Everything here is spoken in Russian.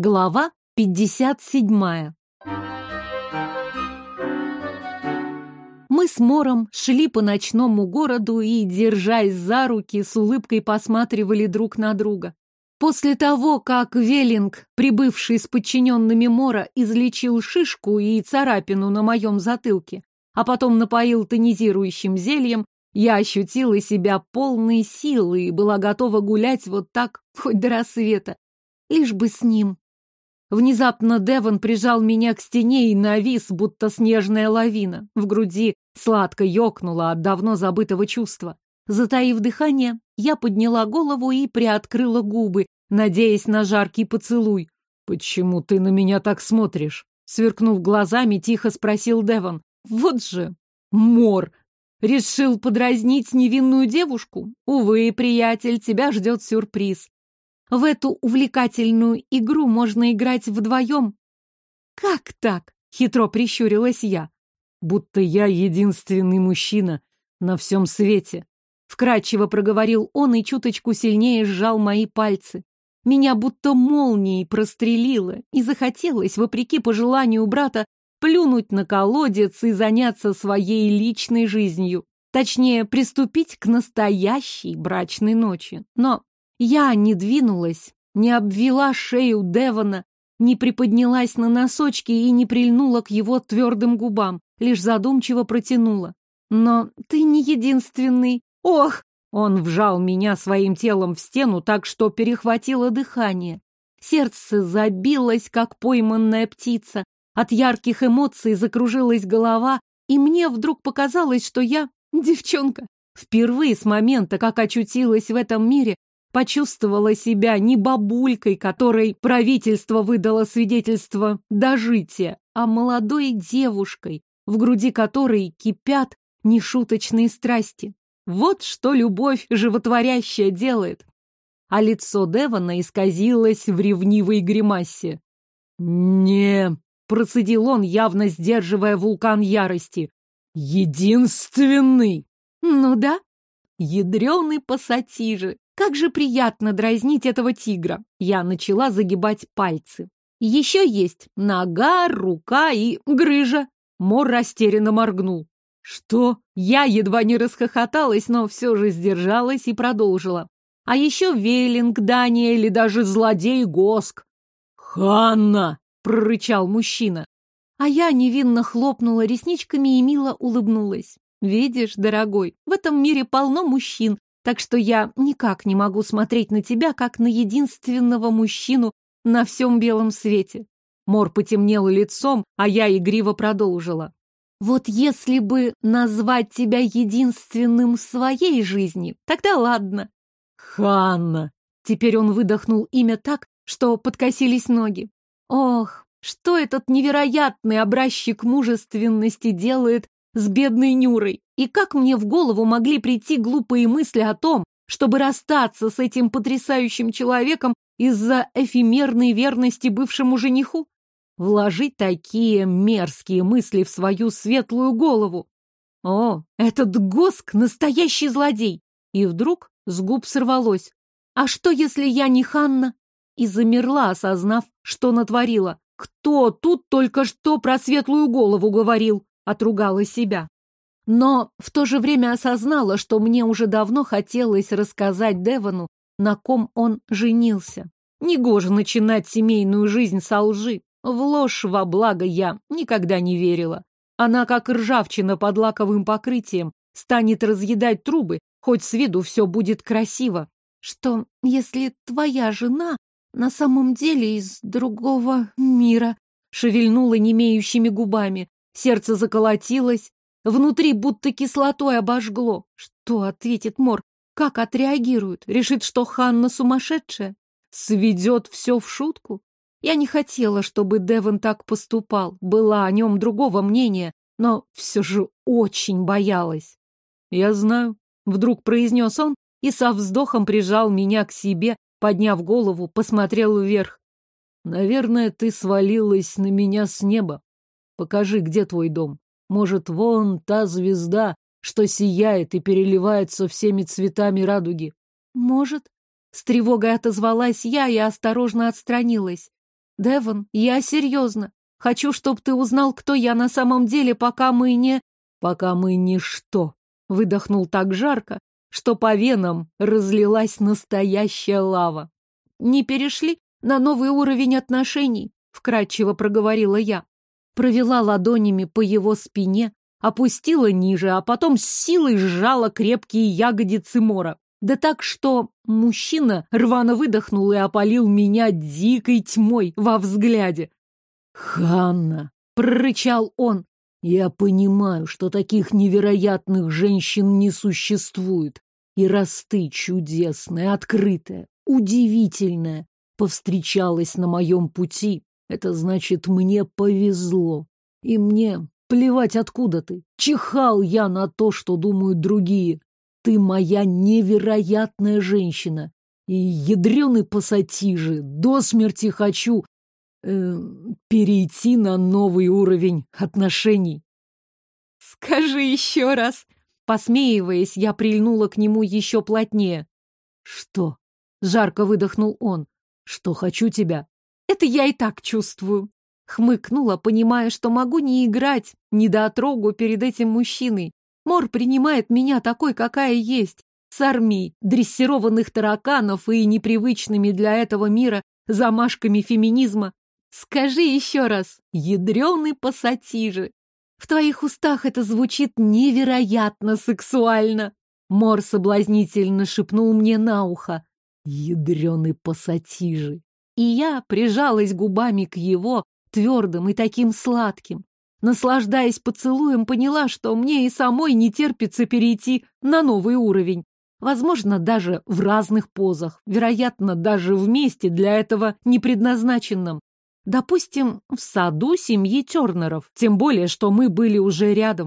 Глава 57. Мы с Мором шли по ночному городу и, держась за руки, с улыбкой посматривали друг на друга. После того, как Веллинг, прибывший с подчиненными Мора, излечил шишку и царапину на моем затылке, а потом напоил тонизирующим зельем, я ощутила себя полной силы и была готова гулять вот так хоть до рассвета, лишь бы с ним. Внезапно Девон прижал меня к стене и навис, будто снежная лавина. В груди сладко ёкнуло от давно забытого чувства. Затаив дыхание, я подняла голову и приоткрыла губы, надеясь на жаркий поцелуй. «Почему ты на меня так смотришь?» Сверкнув глазами, тихо спросил Девон. «Вот же! Мор! Решил подразнить невинную девушку? Увы, приятель, тебя ждет сюрприз. В эту увлекательную игру можно играть вдвоем. Как так? Хитро прищурилась я. Будто я единственный мужчина на всем свете. Вкрадчиво проговорил он и чуточку сильнее сжал мои пальцы. Меня будто молнией прострелило, и захотелось, вопреки пожеланию брата, плюнуть на колодец и заняться своей личной жизнью. Точнее, приступить к настоящей брачной ночи. Но я не двинулась, не обвела шею Девона, не приподнялась на носочки и не прильнула к его твердым губам, лишь задумчиво протянула. Но ты не единственный. Ох! Он вжал меня своим телом в стену так, что перехватило дыхание. Сердце забилось, как пойманная птица. От ярких эмоций закружилась голова, и мне вдруг показалось, что я девчонка. Впервые с момента, как очутилась в этом мире, почувствовала себя не бабулькой, которой правительство выдало свидетельство дожития, а молодой девушкой, в груди которой кипят нешуточные страсти. Вот что любовь животворящая делает. А лицо Девона исказилось в ревнивой гримасе. «Не», — процедил он, явно сдерживая вулкан ярости, — «единственный». «Ну да, ядреный пассатижи, как же приятно дразнить этого тигра. Я начала загибать пальцы. Еще есть нога, рука и грыжа. Мор растерянно моргнул. Что? Я едва не расхохоталась, но все же сдержалась и продолжила. А еще Веллинг, Дания или даже злодей Госк. «Ханна!» — прорычал мужчина. А я невинно хлопнула ресничками и мило улыбнулась. «Видишь, дорогой, в этом мире полно мужчин, так что я никак не могу смотреть на тебя, как на единственного мужчину на всем белом свете. Мор потемнел лицом, а я игриво продолжила. Вот если бы назвать тебя единственным в своей жизни, тогда ладно. Ханна. Теперь он выдохнул имя так, что подкосились ноги. Ох, что этот невероятный образчик мужественности делает с бедной Нюрой. И как мне в голову могли прийти глупые мысли о том, чтобы расстаться с этим потрясающим человеком из-за эфемерной верности бывшему жениху? Вложить такие мерзкие мысли в свою светлую голову. О, этот Госк — настоящий злодей! И вдруг с губ сорвалось. А что, если я не Ханна? И замерла, осознав, что натворила. Кто тут только что про светлую голову говорил? отругала себя. Но в то же время осознала, что мне уже давно хотелось рассказать Девону, на ком он женился. Негоже начинать семейную жизнь со лжи. В ложь во благо я никогда не верила. Она, как ржавчина под лаковым покрытием, станет разъедать трубы, хоть с виду все будет красиво. Что, если твоя жена на самом деле из другого мира? Шевельнула немеющими губами. Сердце заколотилось, внутри будто кислотой обожгло. Что ответит Мор? Как отреагирует? Решит, что Ханна сумасшедшая? Сведет все в шутку? Я не хотела, чтобы Девон так поступал. Была о нем другого мнения, но все же очень боялась. «Я знаю», — вдруг произнес он и со вздохом прижал меня к себе, подняв голову, посмотрел вверх. «Наверное, ты свалилась на меня с неба. Покажи, где твой дом. Может, вон та звезда, что сияет и переливается всеми цветами радуги. Может. С тревогой отозвалась я и осторожно отстранилась. Девон, я серьезно. Хочу, чтобы ты узнал, кто я на самом деле, пока мы не... Пока мы ничто. Выдохнул так жарко, что по венам разлилась настоящая лава. Не перешли на новый уровень отношений, вкратчиво проговорила я. Провела ладонями по его спине, опустила ниже, а потом с силой сжала крепкие ягодицы Мора. Да так, что мужчина рвано выдохнул и опалил меня дикой тьмой во взгляде. «Ханна!» — прорычал он. «Я понимаю, что таких невероятных женщин не существует. И раз ты чудесная, открытая, удивительная, повстречалась на моем пути, это значит, мне повезло. И мне плевать, откуда ты. Чихал я на то, что думают другие. Ты моя невероятная женщина. И ядреный пассатижи, до смерти хочу э, перейти на новый уровень отношений. Скажи еще раз. Посмеиваясь, я прильнула к нему еще плотнее. Что? Жарко выдохнул он. Что хочу тебя. Это я и так чувствую. Хмыкнула, понимая, что могу не играть, не дотрогу перед этим мужчиной. Мор принимает меня такой, какая есть. С армией дрессированных тараканов и непривычными для этого мира замашками феминизма. Скажи еще раз, ядреный пассатижи. В твоих устах это звучит невероятно сексуально. Мор соблазнительно шепнул мне на ухо. Ядреный пассатижи. И я прижалась губами к его, твердым и таким сладким. Наслаждаясь поцелуем, поняла, что мне и самой не терпится перейти на новый уровень. Возможно, даже в разных позах, вероятно, даже вместе для этого не предназначенном. Допустим, в саду семьи Тернеров, тем более, что мы были уже рядом.